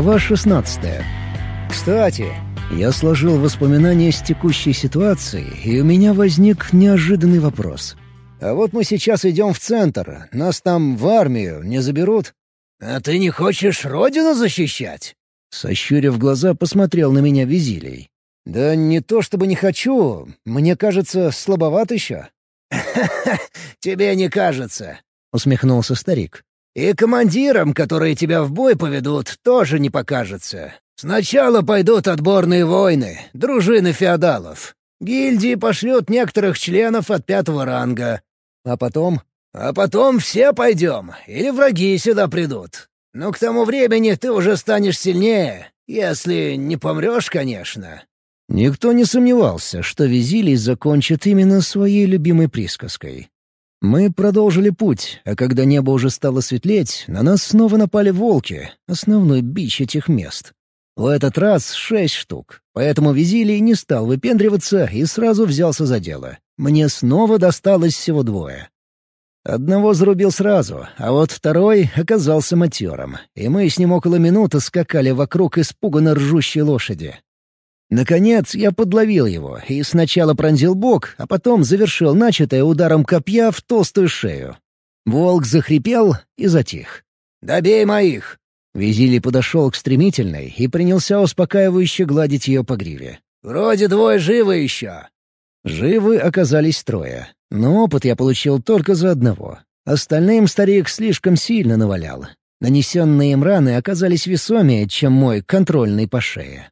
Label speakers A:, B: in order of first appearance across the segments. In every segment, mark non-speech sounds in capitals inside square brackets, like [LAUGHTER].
A: Глава 16. Кстати, я сложил воспоминания с текущей ситуации, и у меня возник неожиданный вопрос. А вот мы сейчас идем в центр, нас там в армию не заберут?
B: «А ты не хочешь родину защищать?»
A: Сощурив глаза, посмотрел на меня Визилий. «Да не то чтобы не хочу. Мне кажется, слабоват еще». [LAUGHS]
B: тебе не кажется», — усмехнулся старик. «И командирам, которые тебя в бой поведут, тоже не покажется. Сначала пойдут отборные войны, дружины феодалов. Гильдии пошлют некоторых членов от пятого ранга.
A: А потом?
B: А потом все пойдем, или враги сюда придут. Но к тому времени ты уже станешь сильнее, если не помрешь, конечно».
A: Никто не сомневался, что Визилий закончит именно своей любимой присказкой. Мы продолжили путь, а когда небо уже стало светлеть, на нас снова напали волки, основной бич этих мест. В этот раз шесть штук, поэтому Визилий не стал выпендриваться и сразу взялся за дело. Мне снова досталось всего двое. Одного зарубил сразу, а вот второй оказался матером, и мы с ним около минуты скакали вокруг испуганно ржущей лошади. Наконец я подловил его и сначала пронзил бок, а потом завершил начатое ударом копья в толстую шею. Волк захрипел и затих.
B: «Добей моих!»
A: Визили подошел к стремительной и принялся успокаивающе гладить ее по гриве.
B: «Вроде двое живы еще».
A: Живы оказались трое, но опыт я получил только за одного. Остальным старик слишком сильно навалял. Нанесенные им раны оказались весомее, чем мой контрольный по шее.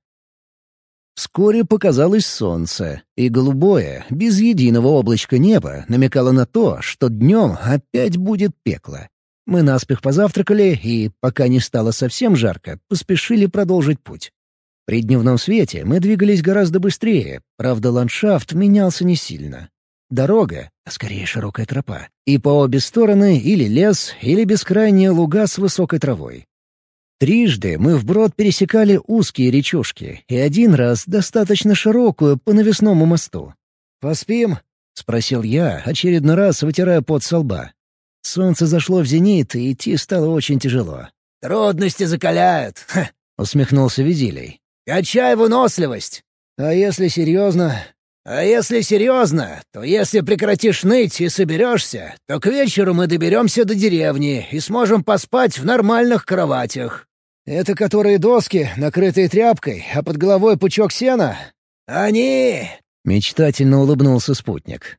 A: Вскоре показалось солнце, и голубое, без единого облачка неба, намекало на то, что днем опять будет пекло. Мы наспех позавтракали и, пока не стало совсем жарко, поспешили продолжить путь. При дневном свете мы двигались гораздо быстрее, правда ландшафт менялся не сильно. Дорога, а скорее широкая тропа, и по обе стороны или лес, или бескрайние луга с высокой травой. Трижды мы вброд пересекали узкие речушки, и один раз достаточно широкую по навесному мосту. «Поспим?» — спросил я, очередной раз вытирая пот со лба. Солнце зашло в зенит, и идти стало очень тяжело.
B: «Трудности закаляют»,
A: усмехнулся Визилий.
B: «Качай выносливость».
A: «А если серьезно?»
B: «А если серьезно, то если прекратишь ныть и соберешься, то к вечеру мы доберемся до деревни и сможем поспать в нормальных кроватях».
A: «Это которые доски, накрытые тряпкой, а под головой пучок сена?»
B: «Они!»
A: — мечтательно улыбнулся спутник.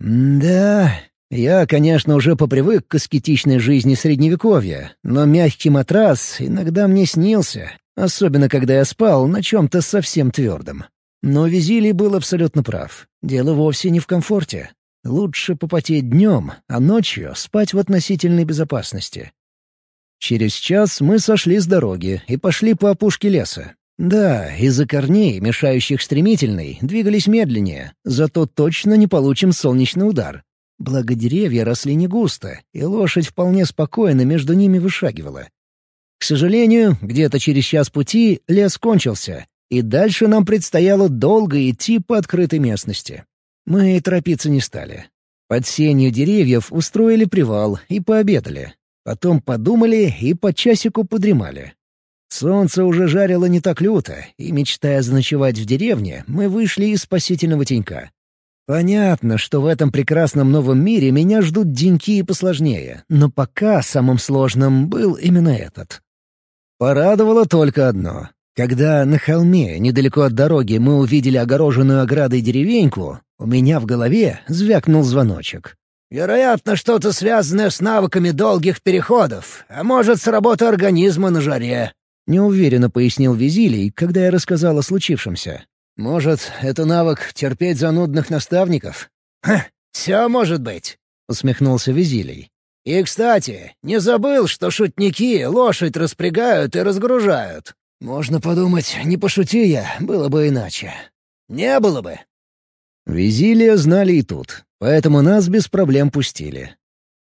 A: «Да, я, конечно, уже попривык к аскетичной жизни Средневековья, но мягкий матрас иногда мне снился, особенно когда я спал на чем-то совсем твердом. Но Визилий был абсолютно прав. Дело вовсе не в комфорте. Лучше попотеть днем, а ночью спать в относительной безопасности. Через час мы сошли с дороги и пошли по опушке леса. Да, из-за корней, мешающих стремительной, двигались медленнее, зато точно не получим солнечный удар. Благо деревья росли не густо, и лошадь вполне спокойно между ними вышагивала. К сожалению, где-то через час пути лес кончился, и дальше нам предстояло долго идти по открытой местности. Мы торопиться не стали. Под сенью деревьев устроили привал и пообедали. Потом подумали и по часику подремали. Солнце уже жарило не так люто, и, мечтая заночевать в деревне, мы вышли из спасительного тенька. Понятно, что в этом прекрасном новом мире меня ждут деньки и посложнее, но пока самым сложным был именно этот. Порадовало только одно. Когда на холме, недалеко от дороги, мы увидели огороженную оградой деревеньку, у меня в голове звякнул звоночек.
B: «Вероятно, что-то связанное с навыками долгих переходов, а может, с работой организма на жаре», —
A: неуверенно пояснил Визилий, когда я рассказал о случившемся. «Может, это навык терпеть занудных наставников?»
B: «Ха, все может быть», — усмехнулся Визилий. «И, кстати, не забыл, что шутники лошадь распрягают и разгружают.
A: Можно подумать, не пошути я, было бы иначе.
B: Не было бы.
A: Визилия знали и тут, поэтому нас без проблем пустили.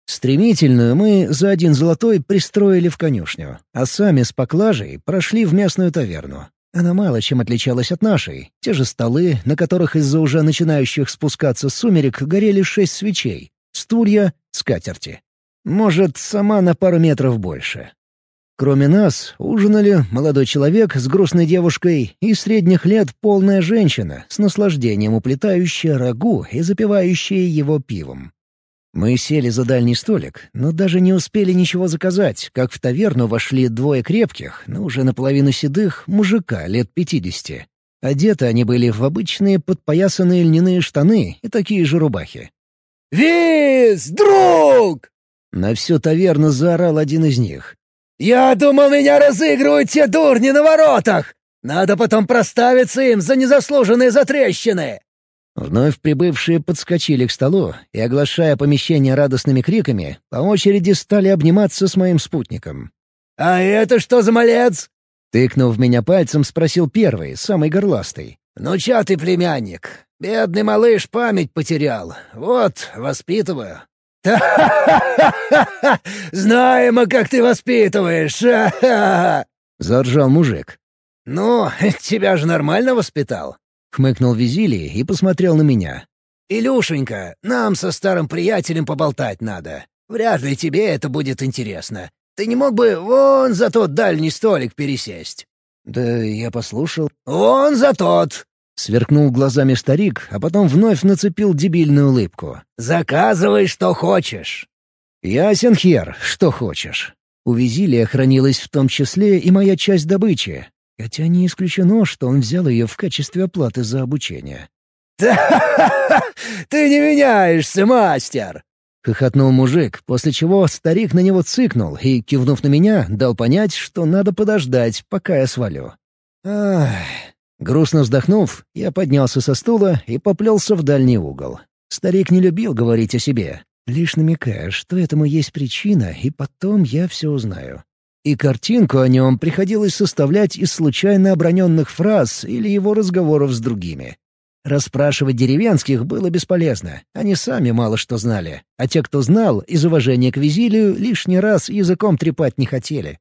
A: Стремительную мы за один золотой пристроили в конюшню, а сами с поклажей прошли в местную таверну. Она мало чем отличалась от нашей. Те же столы, на которых из-за уже начинающих спускаться сумерек горели шесть свечей, стулья, скатерти. Может, сама на пару метров больше. Кроме нас, ужинали молодой человек с грустной девушкой и средних лет полная женщина, с наслаждением уплетающая рагу и запивающая его пивом. Мы сели за дальний столик, но даже не успели ничего заказать, как в таверну вошли двое крепких, но уже наполовину седых, мужика лет пятидесяти. Одеты они были в обычные подпоясанные льняные штаны и такие же рубахи.
B: «Виз, друг!»
A: На всю таверну заорал один из них.
B: «Я думал, меня разыгрывают те дурни на воротах! Надо потом проставиться им за незаслуженные затрещины!»
A: Вновь прибывшие подскочили к столу и, оглашая помещение радостными криками, по очереди стали обниматься с моим спутником.
B: «А это что за малец?»
A: Тыкнув меня пальцем, спросил первый, самый горластый.
B: «Ну, ты племянник. Бедный малыш память потерял. Вот, воспитываю». [LAUGHS] «Ха-ха-ха! Знаемо, как ты воспитываешь! Ха-ха!»
A: — заржал мужик.
B: «Ну, [LAUGHS] тебя же нормально воспитал?»
A: — хмыкнул Визилий и посмотрел на меня.
B: «Илюшенька, нам со старым приятелем поболтать надо. Вряд ли тебе это будет интересно. Ты не мог бы вон за тот дальний столик пересесть?»
A: «Да я послушал».
B: «Вон за тот!»
A: Сверкнул глазами старик, а потом вновь нацепил дебильную улыбку.
B: «Заказывай, что хочешь».
A: «Ясен хер, что хочешь». У Визилия хранилась в том числе и моя часть добычи, хотя не исключено, что он взял ее в качестве оплаты за обучение. [LAUGHS]
B: «Ты не меняешься, мастер!»
A: — хохотнул мужик, после чего старик на него цыкнул и, кивнув на меня, дал понять, что надо подождать, пока я свалю. Ах, Грустно вздохнув, я поднялся со стула и поплелся в дальний угол. Старик не любил говорить о себе, лишь намекая, что этому есть причина, и потом я все узнаю. И картинку о нем приходилось составлять из случайно оброненных фраз или его разговоров с другими. Расспрашивать деревенских было бесполезно, они сами мало что знали, а те, кто знал, из уважения к Визилию, лишний раз языком трепать не хотели.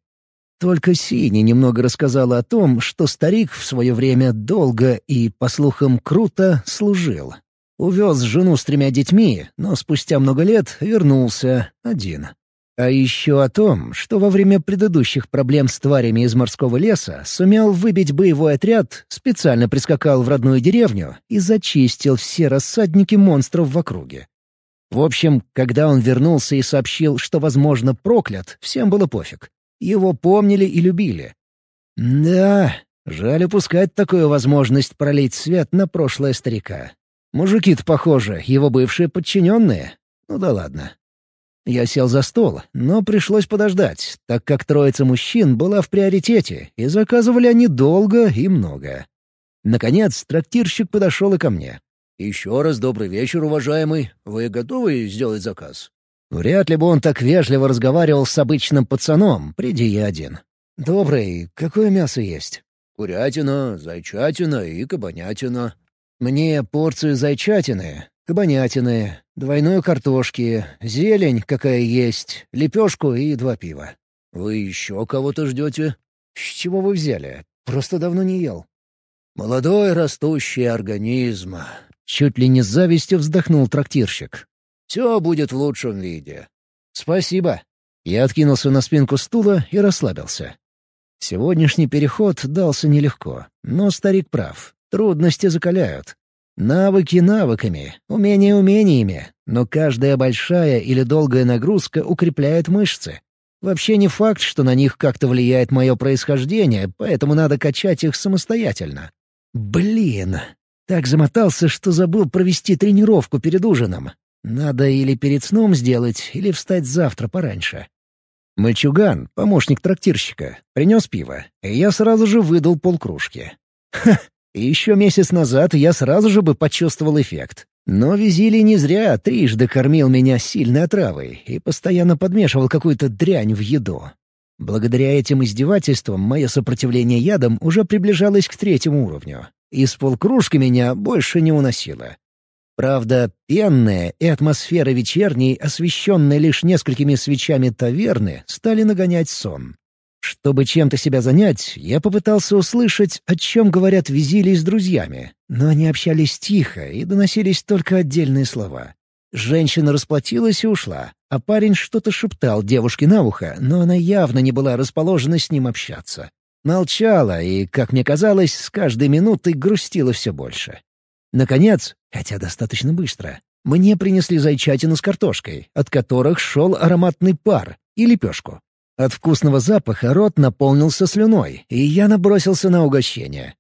A: Только Синя немного рассказала о том, что старик в свое время долго и, по слухам, круто служил. Увез жену с тремя детьми, но спустя много лет вернулся один. А еще о том, что во время предыдущих проблем с тварями из морского леса сумел выбить боевой отряд, специально прискакал в родную деревню и зачистил все рассадники монстров в округе. В общем, когда он вернулся и сообщил, что, возможно, проклят, всем было пофиг. Его помнили и любили. Да, жаль упускать такую возможность пролить свет на прошлое старика. Мужики-то, похоже, его бывшие подчиненные. Ну да ладно. Я сел за стол, но пришлось подождать, так как троица мужчин была в приоритете, и заказывали они долго и много. Наконец, трактирщик подошел и ко мне.
B: «Еще раз добрый вечер, уважаемый. Вы готовы сделать заказ?»
A: Вряд ли бы он так вежливо разговаривал с обычным пацаном, приди я один. «Добрый, какое мясо есть?»
B: «Курятина, зайчатина и кабанятина».
A: «Мне порцию зайчатины, кабанятины, двойной картошки, зелень какая есть, лепешку и два пива».
B: «Вы еще кого-то ждете?»
A: «С чего вы взяли? Просто давно не ел».
B: «Молодой растущий организм».
A: Чуть ли не с завистью вздохнул трактирщик.
B: Все будет в лучшем виде».
A: «Спасибо». Я откинулся на спинку стула и расслабился. Сегодняшний переход дался нелегко, но старик прав. Трудности закаляют. Навыки навыками, умения умениями, но каждая большая или долгая нагрузка укрепляет мышцы. Вообще не факт, что на них как-то влияет мое происхождение, поэтому надо качать их самостоятельно. Блин, так замотался, что забыл провести тренировку перед ужином. Надо или перед сном сделать, или встать завтра пораньше. Мальчуган, помощник трактирщика, принес пиво, и я сразу же выдал полкружки. Ха! Еще месяц назад я сразу же бы почувствовал эффект. Но Визили не зря трижды кормил меня сильной отравой и постоянно подмешивал какую-то дрянь в еду. Благодаря этим издевательствам мое сопротивление ядам уже приближалось к третьему уровню. И с полкружки меня больше не уносило. Правда, пенная и атмосфера вечерней, освещенной лишь несколькими свечами таверны, стали нагонять сон. Чтобы чем-то себя занять, я попытался услышать, о чем говорят Визили с друзьями, но они общались тихо и доносились только отдельные слова. Женщина расплатилась и ушла, а парень что-то шептал девушке на ухо, но она явно не была расположена с ним общаться. Молчала и, как мне казалось, с каждой минутой грустила все больше. Наконец, хотя достаточно быстро, мне принесли зайчатину с картошкой, от которых шел ароматный пар, и лепешку. От вкусного запаха рот наполнился слюной, и я набросился на угощение.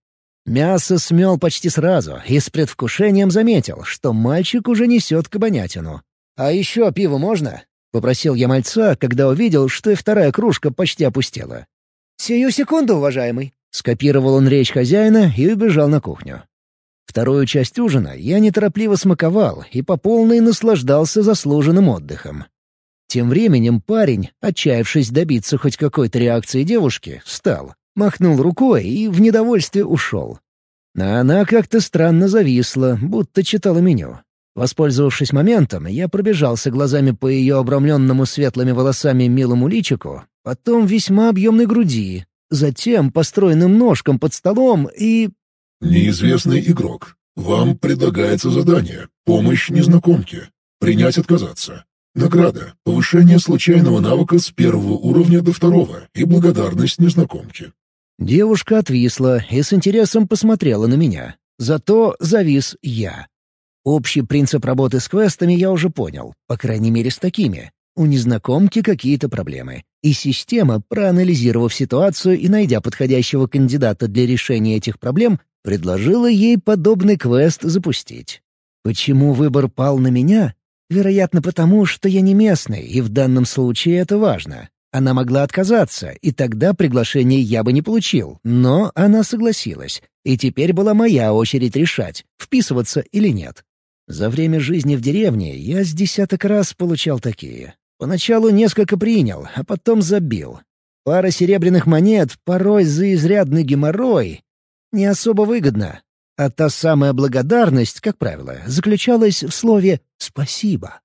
A: Мясо смел почти сразу и с предвкушением заметил, что мальчик уже несет кабанятину. «А еще пиво можно?» — попросил я мальца, когда увидел, что и вторая кружка почти опустела.
B: «Сию секунду, уважаемый!»
A: — скопировал он речь хозяина и убежал на кухню. Вторую часть ужина я неторопливо смаковал и по полной наслаждался заслуженным отдыхом. Тем временем парень, отчаявшись добиться хоть какой-то реакции девушки, встал, махнул рукой и в недовольстве ушел. А она как-то странно зависла, будто читала меню. Воспользовавшись моментом, я пробежался глазами по ее обрамленному светлыми волосами милому личику, потом весьма объемной груди, затем по стройным ножкам под столом и
C: Неизвестный игрок. Вам предлагается задание «Помощь незнакомке». Принять отказаться. Награда — повышение случайного навыка с первого уровня до второго и благодарность незнакомке.
A: Девушка отвисла и с интересом посмотрела на меня. Зато завис я. Общий принцип работы с квестами я уже понял, по крайней мере с такими. У незнакомки какие-то проблемы. И система, проанализировав ситуацию и найдя подходящего кандидата для решения этих проблем, Предложила ей подобный квест запустить. Почему выбор пал на меня? Вероятно, потому, что я не местный, и в данном случае это важно. Она могла отказаться, и тогда приглашение я бы не получил, но она согласилась, и теперь была моя очередь решать, вписываться или нет. За время жизни в деревне я с десяток раз получал такие. Поначалу несколько принял, а потом забил. Пара серебряных монет, порой за изрядный геморрой, не особо выгодно. А та самая благодарность, как правило, заключалась в слове «спасибо».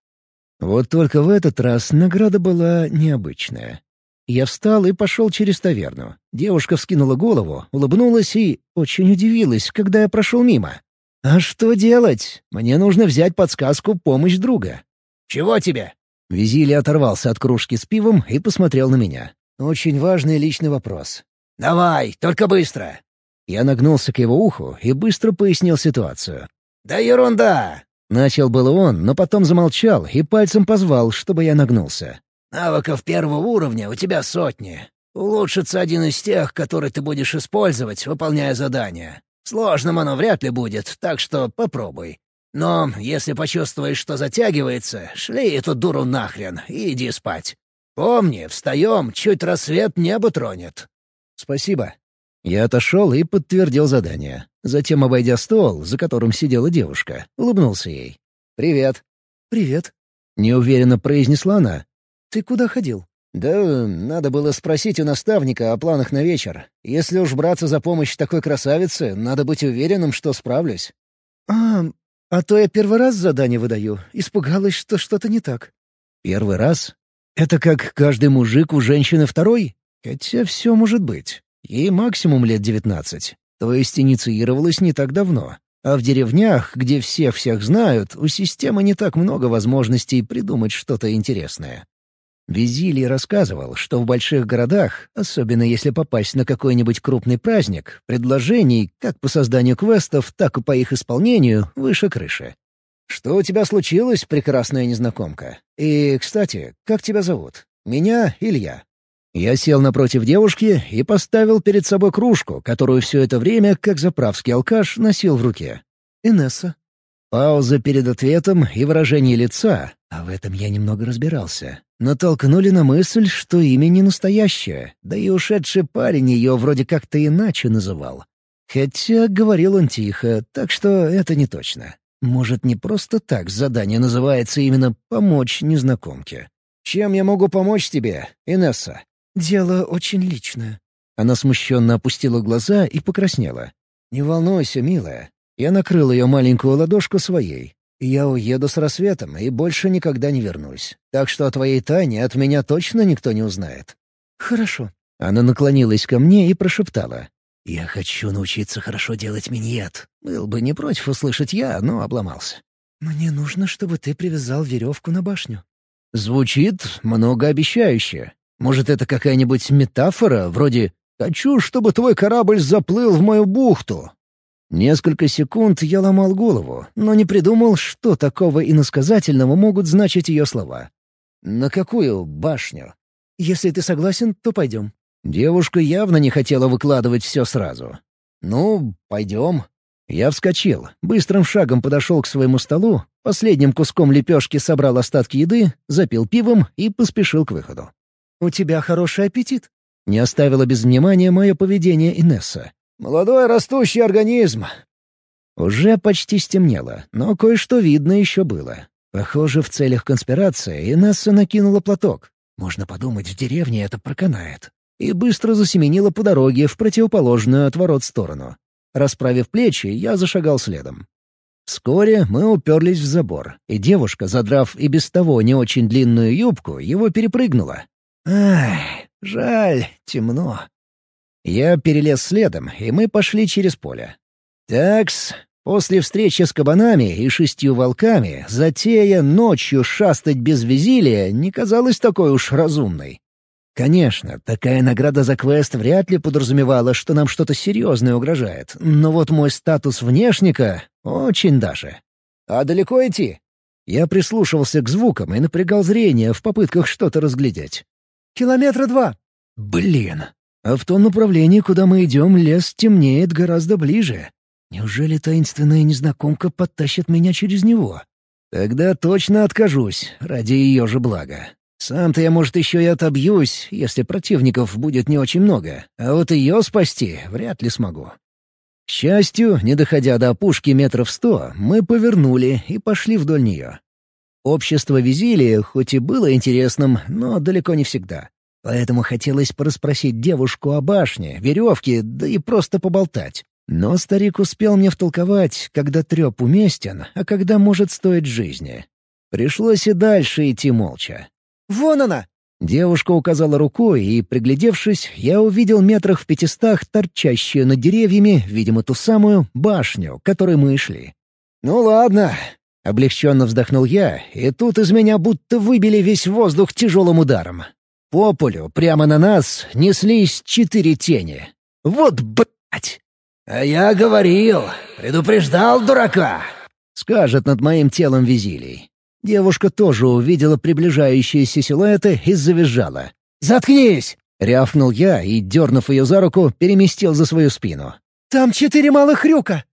A: Вот только в этот раз награда была необычная. Я встал и пошел через таверну. Девушка вскинула голову, улыбнулась и очень удивилась, когда я прошел мимо. «А что делать? Мне нужно взять подсказку «Помощь друга».
B: «Чего тебе?»
A: Визили оторвался от кружки с пивом и посмотрел на меня. «Очень важный личный вопрос».
B: «Давай, только быстро!»
A: Я нагнулся к его уху и быстро пояснил ситуацию.
B: «Да ерунда!»
A: Начал было он, но потом замолчал и пальцем позвал, чтобы я нагнулся.
B: «Навыков первого уровня у тебя сотни. Улучшится один из тех, который ты будешь использовать, выполняя задание. Сложным оно вряд ли будет, так что попробуй. Но если почувствуешь, что затягивается, шли эту дуру нахрен и иди спать. Помни, встаем, чуть рассвет небо тронет».
A: «Спасибо», я отошел и подтвердил задание. Затем, обойдя стол, за которым сидела девушка, улыбнулся ей. «Привет».
B: «Привет», —
A: неуверенно произнесла она.
B: «Ты куда ходил?»
A: «Да надо было спросить у наставника о планах на вечер. Если уж браться за помощь такой красавице, надо быть уверенным, что справлюсь».
B: «А, а то я первый раз задание выдаю. Испугалась, что что-то не так».
A: «Первый раз? Это как каждый мужик у женщины второй? Хотя все может быть. Ей максимум лет девятнадцать. То есть инициировалась не так давно. А в деревнях, где все всех знают, у системы не так много возможностей придумать что-то интересное. Визилий рассказывал, что в больших городах, особенно если попасть на какой-нибудь крупный праздник, предложений как по созданию квестов, так и по их исполнению выше крыши. «Что у тебя случилось, прекрасная незнакомка? И, кстати, как тебя зовут? Меня Илья?» Я сел напротив девушки и поставил перед собой кружку, которую все это время, как заправский алкаш, носил в руке.
B: «Инесса».
A: Пауза перед ответом и выражение лица, а в этом я немного разбирался, натолкнули на мысль, что имя не настоящее, да и ушедший парень ее вроде как-то иначе называл. Хотя говорил он тихо, так что это не точно. Может, не просто так задание называется именно «помочь незнакомке». «Чем я могу помочь тебе, Инесса?»
B: «Дело очень личное».
A: Она смущенно опустила глаза и покраснела. «Не волнуйся, милая. Я накрыл ее маленькую ладошку своей. Я уеду с рассветом и больше никогда не вернусь. Так что о твоей тайне от меня точно никто не узнает».
B: «Хорошо».
A: Она наклонилась ко мне и прошептала. «Я хочу научиться хорошо делать миньет. Был бы не против услышать я, но обломался». «Мне нужно, чтобы ты привязал веревку на башню». Звучит многообещающе. Может, это какая-нибудь метафора, вроде «хочу, чтобы твой корабль заплыл в мою бухту». Несколько секунд я ломал голову, но не придумал, что такого иносказательного могут значить ее слова. «На какую башню?» «Если ты согласен, то пойдем». Девушка явно не хотела выкладывать все сразу. «Ну, пойдем». Я вскочил, быстрым шагом подошел к своему столу, последним куском лепешки собрал остатки еды, запил пивом и поспешил к выходу. «У тебя хороший аппетит», — не оставила без внимания мое поведение Инесса. «Молодой растущий организм». Уже почти стемнело, но кое-что видно еще было. Похоже, в целях конспирации Инесса накинула платок. Можно подумать, в деревне это проканает. И быстро засеменила по дороге в противоположную от ворот сторону. Расправив плечи, я зашагал следом. Вскоре мы уперлись в забор, и девушка, задрав и без того не очень длинную юбку, его перепрыгнула. Ай, жаль, темно. Я перелез следом, и мы пошли через поле. Такс, после встречи с кабанами и шестью волками, затея ночью шастать без визилия не казалась такой уж разумной. Конечно, такая награда за квест вряд ли подразумевала, что нам что-то серьезное угрожает, но вот мой статус внешника — очень даже. А далеко идти? Я прислушивался к звукам и напрягал зрение в попытках что-то разглядеть. «Километра два». «Блин, а в том направлении, куда мы идем, лес темнеет гораздо ближе. Неужели таинственная незнакомка подтащит меня через него? Тогда точно откажусь, ради ее же блага. Сам-то я, может, еще и отобьюсь, если противников будет не очень много, а вот ее спасти вряд ли смогу. К счастью, не доходя до опушки метров сто, мы повернули и пошли вдоль нее. Общество Визилия хоть и было интересным, но далеко не всегда. Поэтому хотелось порасспросить девушку о башне, веревке, да и просто поболтать. Но старик успел мне втолковать, когда треп уместен, а когда может стоить жизни. Пришлось и дальше идти молча. Вон она!» Девушка указала рукой, и, приглядевшись, я увидел метрах в пятистах торчащую над деревьями, видимо, ту самую башню, к которой мы и шли. «Ну ладно», — облегченно вздохнул я, и тут из меня будто выбили весь воздух тяжелым ударом. По полю, прямо на нас, неслись четыре тени. «Вот блять!»
B: «А я говорил, предупреждал дурака!»
A: — скажет над моим телом Визилий. Девушка тоже увидела приближающиеся силуэты и завизжала. «Заткнись!» — рявкнул я и, дернув ее за руку, переместил за свою спину. «Там четыре малых хрюка!»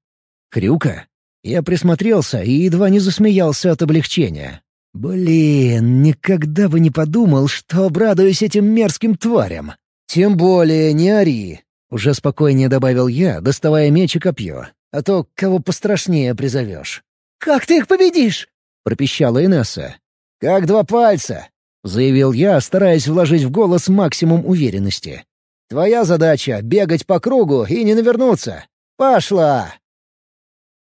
A: «Хрюка?» Я присмотрелся и едва не засмеялся от облегчения. «Блин, никогда бы не подумал, что обрадуюсь этим мерзким тварям. Тем более не ори!» — уже спокойнее добавил я, доставая меч и копье. «А то кого пострашнее призовешь». «Как ты их победишь?» пропищала Инесса. «Как два пальца», — заявил я, стараясь вложить в голос максимум уверенности. «Твоя задача — бегать по кругу и не навернуться. Пошла!»